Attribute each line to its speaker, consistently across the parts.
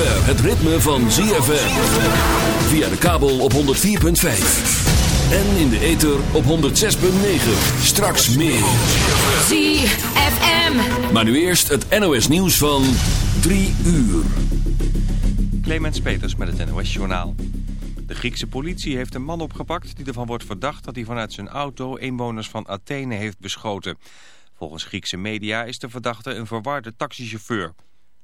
Speaker 1: zover het ritme van ZFM. Via de kabel op 104.5. En in de ether op 106.9. Straks meer.
Speaker 2: ZFM.
Speaker 1: Maar nu eerst het NOS nieuws van 3 uur.
Speaker 3: Clemens Peters met het NOS Journaal. De Griekse politie heeft een man opgepakt die ervan wordt verdacht dat hij vanuit zijn auto inwoners van Athene heeft beschoten. Volgens Griekse media is de verdachte een verwarde taxichauffeur.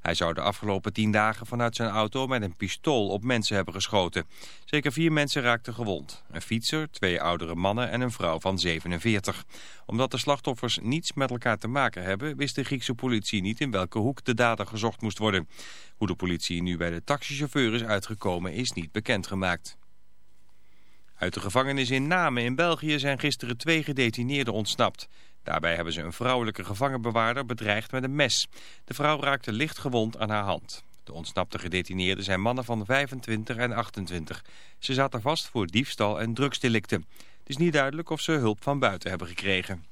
Speaker 3: Hij zou de afgelopen tien dagen vanuit zijn auto met een pistool op mensen hebben geschoten. Zeker vier mensen raakten gewond. Een fietser, twee oudere mannen en een vrouw van 47. Omdat de slachtoffers niets met elkaar te maken hebben... wist de Griekse politie niet in welke hoek de dader gezocht moest worden. Hoe de politie nu bij de taxichauffeur is uitgekomen is niet bekendgemaakt. Uit de gevangenis in Namen in België zijn gisteren twee gedetineerden ontsnapt. Daarbij hebben ze een vrouwelijke gevangenbewaarder bedreigd met een mes. De vrouw raakte licht gewond aan haar hand. De ontsnapte gedetineerden zijn mannen van 25 en 28. Ze zaten vast voor diefstal en drugsdelicten. Het is niet duidelijk of ze hulp van buiten hebben gekregen.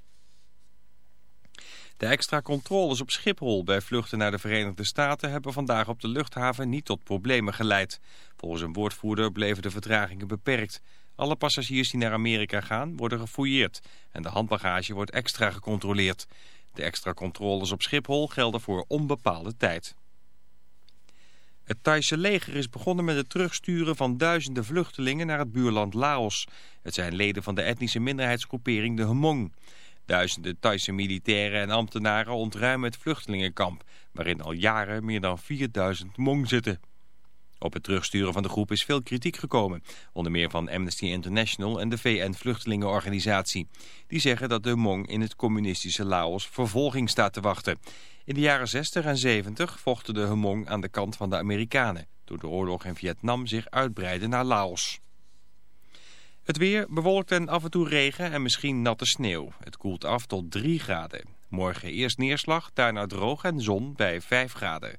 Speaker 3: De extra controles op Schiphol bij vluchten naar de Verenigde Staten hebben vandaag op de luchthaven niet tot problemen geleid. Volgens een woordvoerder bleven de vertragingen beperkt. Alle passagiers die naar Amerika gaan worden gefouilleerd en de handbagage wordt extra gecontroleerd. De extra controles op Schiphol gelden voor onbepaalde tijd. Het Thaise leger is begonnen met het terugsturen van duizenden vluchtelingen naar het buurland Laos. Het zijn leden van de etnische minderheidsgroepering de Hmong. Duizenden Thaise militairen en ambtenaren ontruimen het vluchtelingenkamp... waarin al jaren meer dan 4000 Hmong zitten. Op het terugsturen van de groep is veel kritiek gekomen. Onder meer van Amnesty International en de VN-vluchtelingenorganisatie. Die zeggen dat de Hmong in het communistische Laos vervolging staat te wachten. In de jaren 60 en 70 vochten de Hmong aan de kant van de Amerikanen. Door de oorlog in Vietnam zich uitbreiden naar Laos. Het weer bewolkt en af en toe regen en misschien natte sneeuw. Het koelt af tot 3 graden. Morgen eerst neerslag, daarna droog en zon bij 5 graden.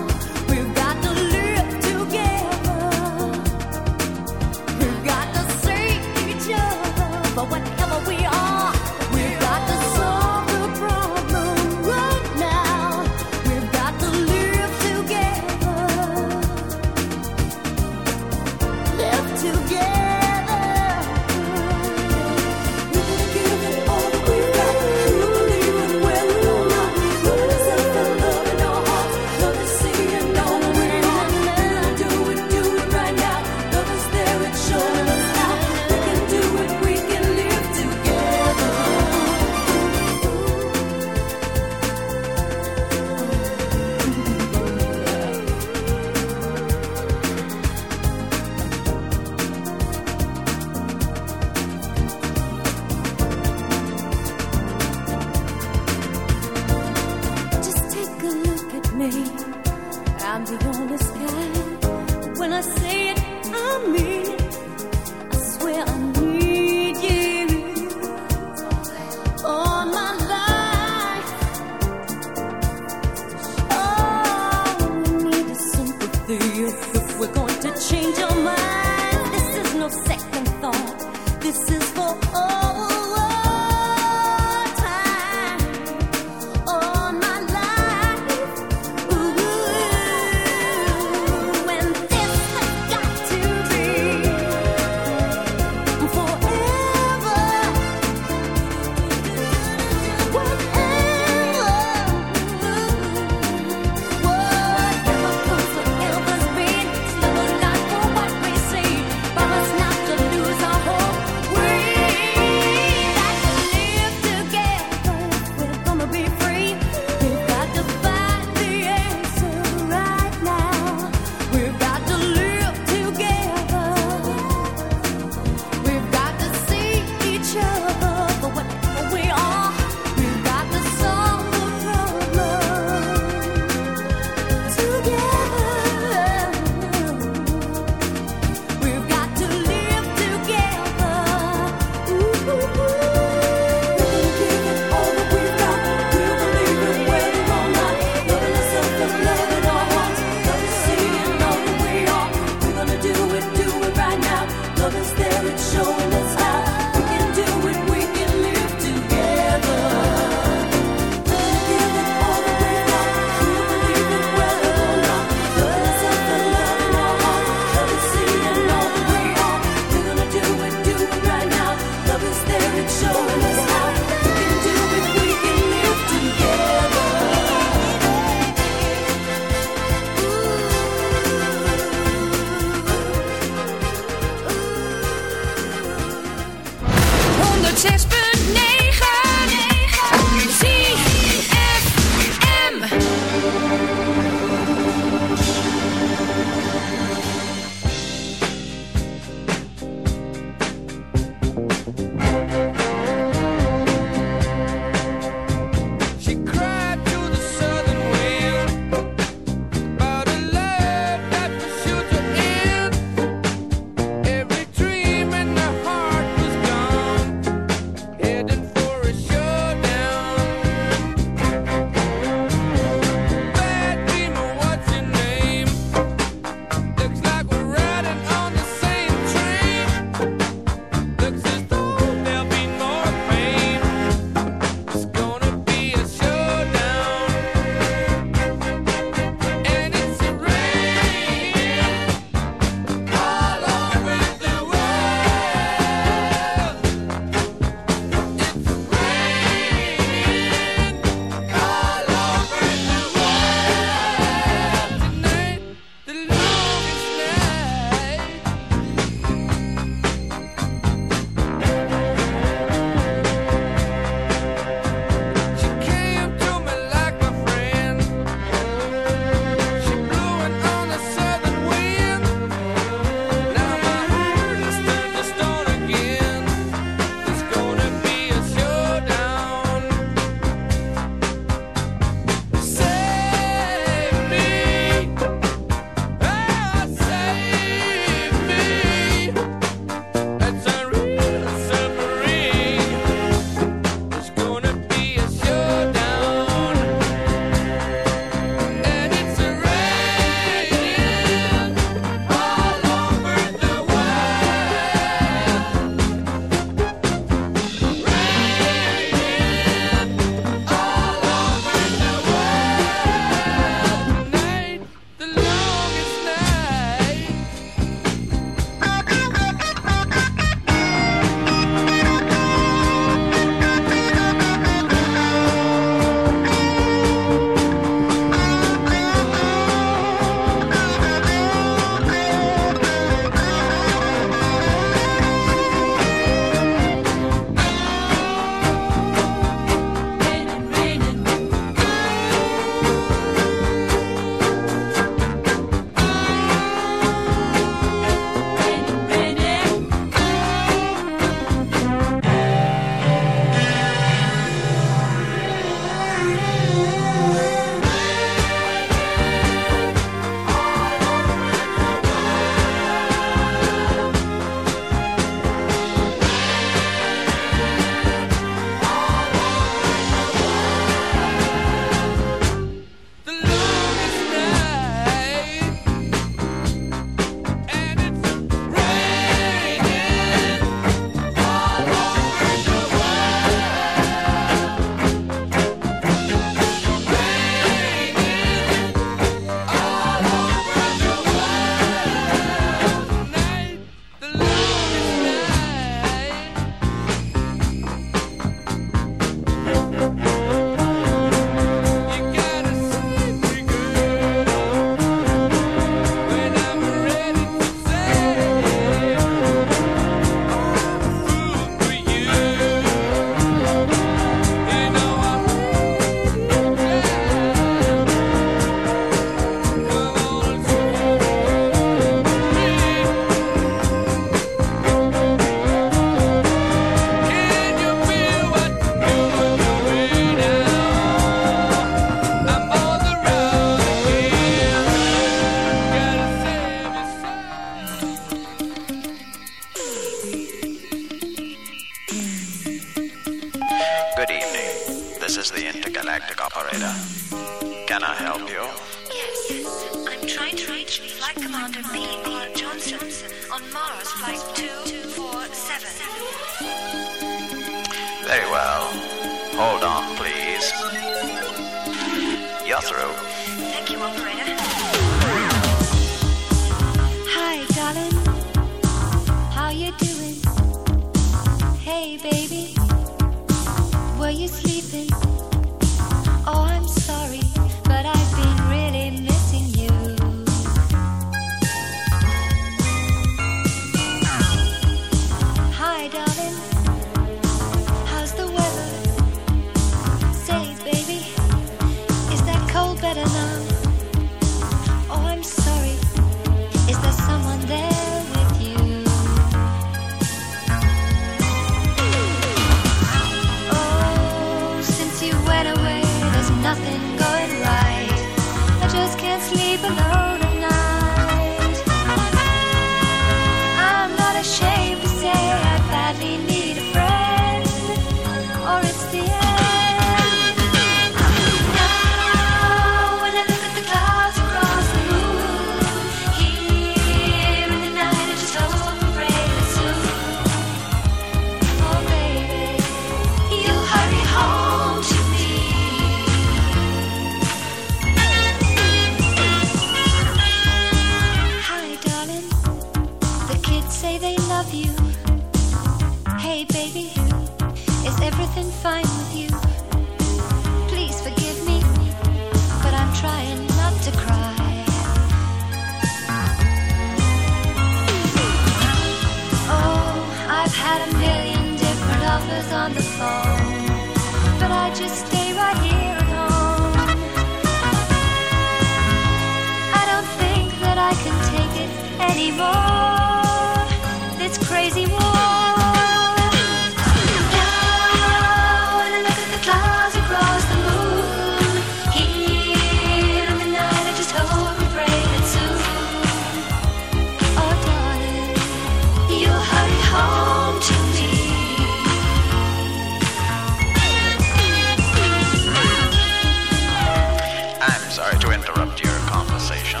Speaker 4: sorry to
Speaker 5: interrupt your conversation,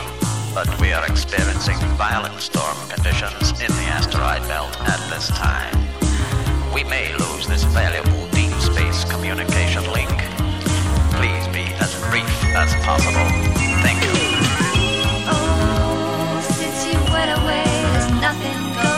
Speaker 5: but we are experiencing violent storm conditions in the asteroid belt at this time. We may lose this valuable deep space communication link. Please be as brief as possible. Thank you.
Speaker 4: Oh, since you went away, there's nothing going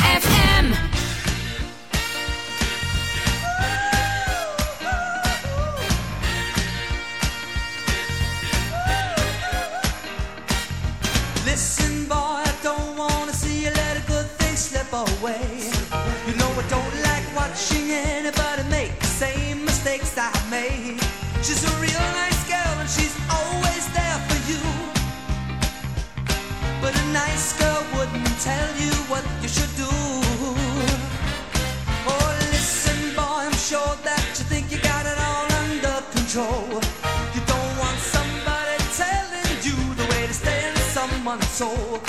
Speaker 6: tell you what you should do. Oh, listen, boy, I'm sure that you think you got it all under control. You don't want somebody telling you the way to stay in someone's soul.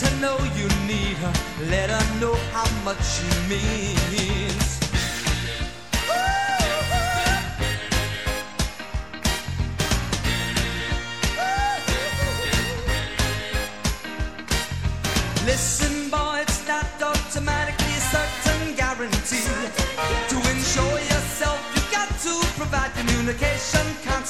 Speaker 6: to know you need her. Let her know how much she means. Listen, boy, it's not automatically a certain guarantee. To enjoy yourself, you've got to provide communication constantly.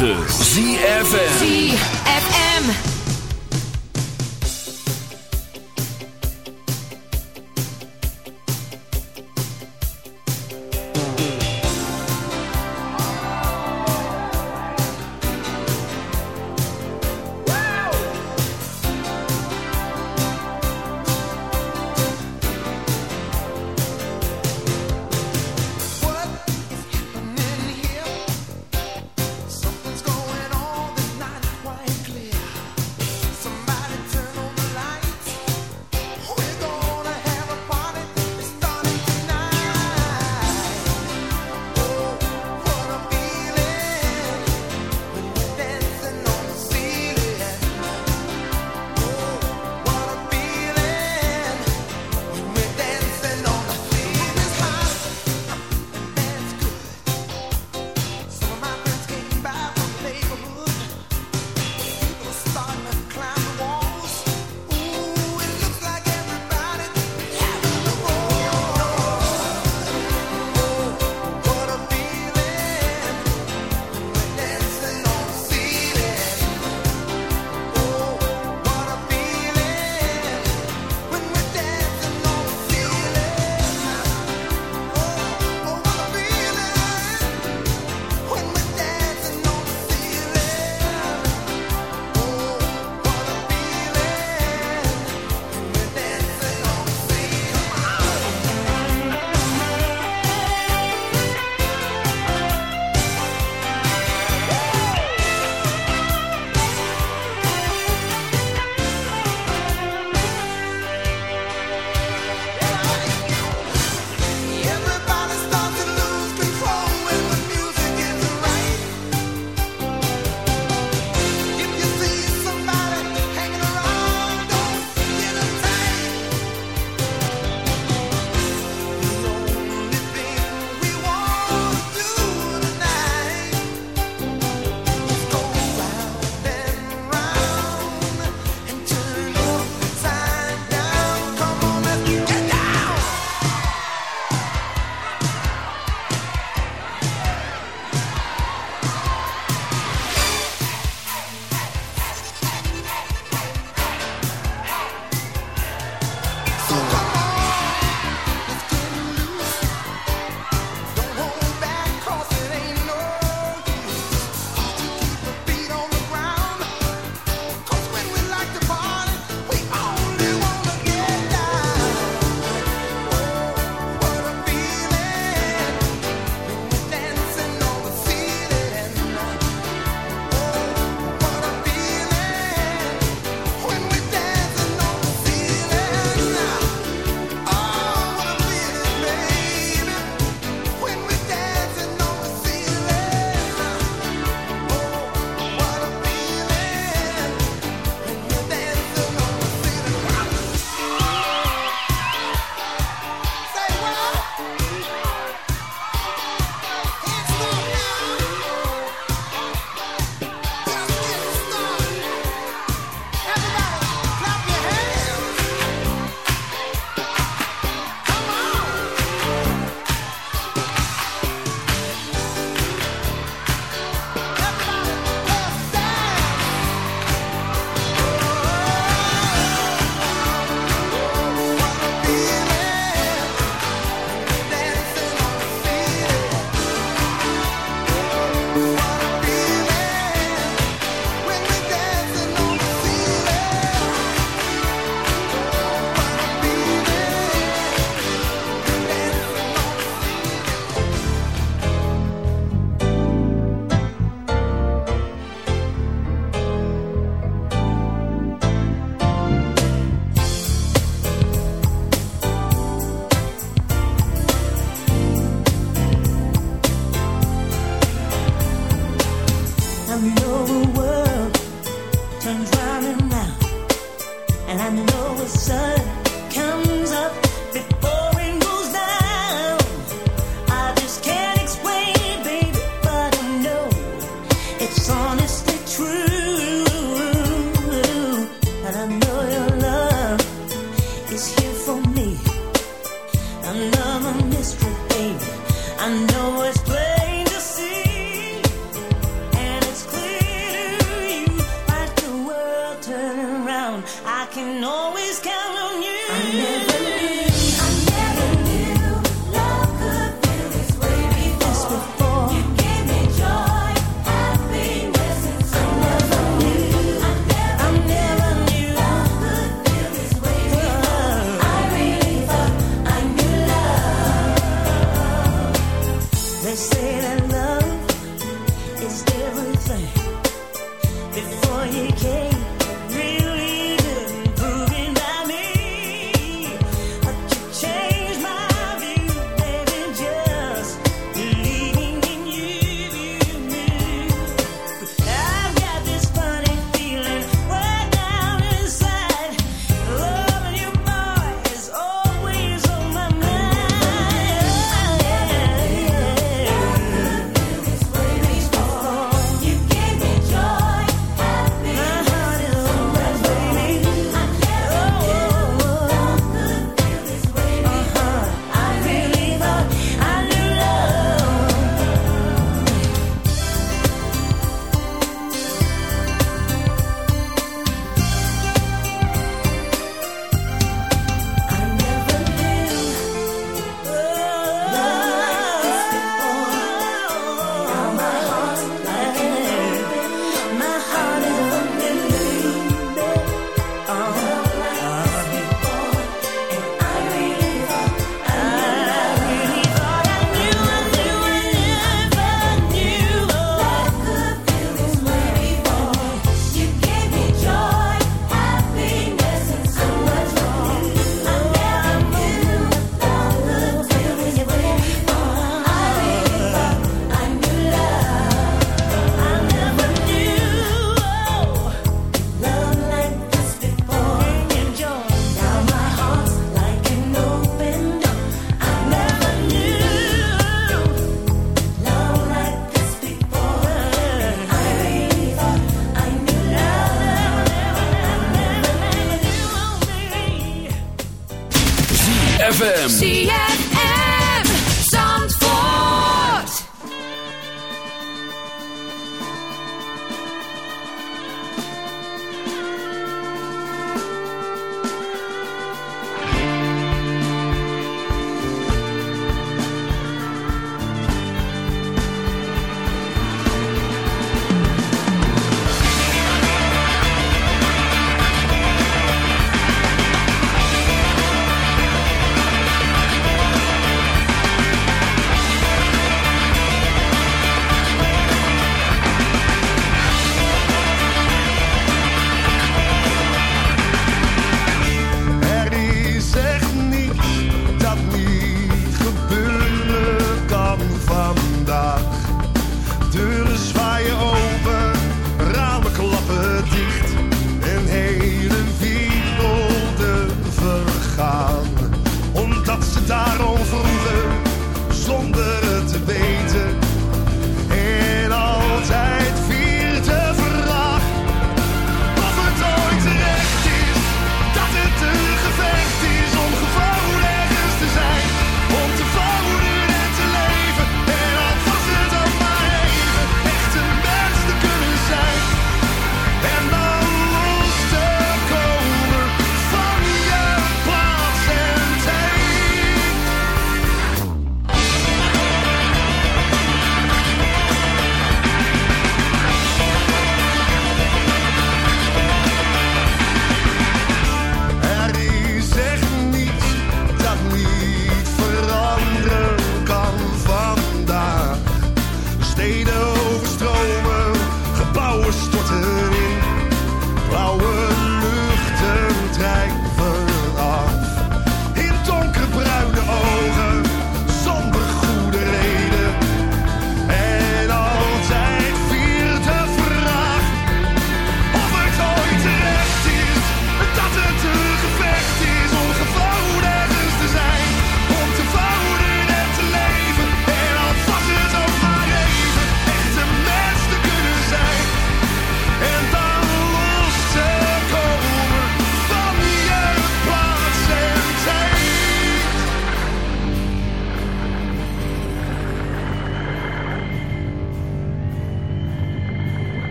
Speaker 2: 9.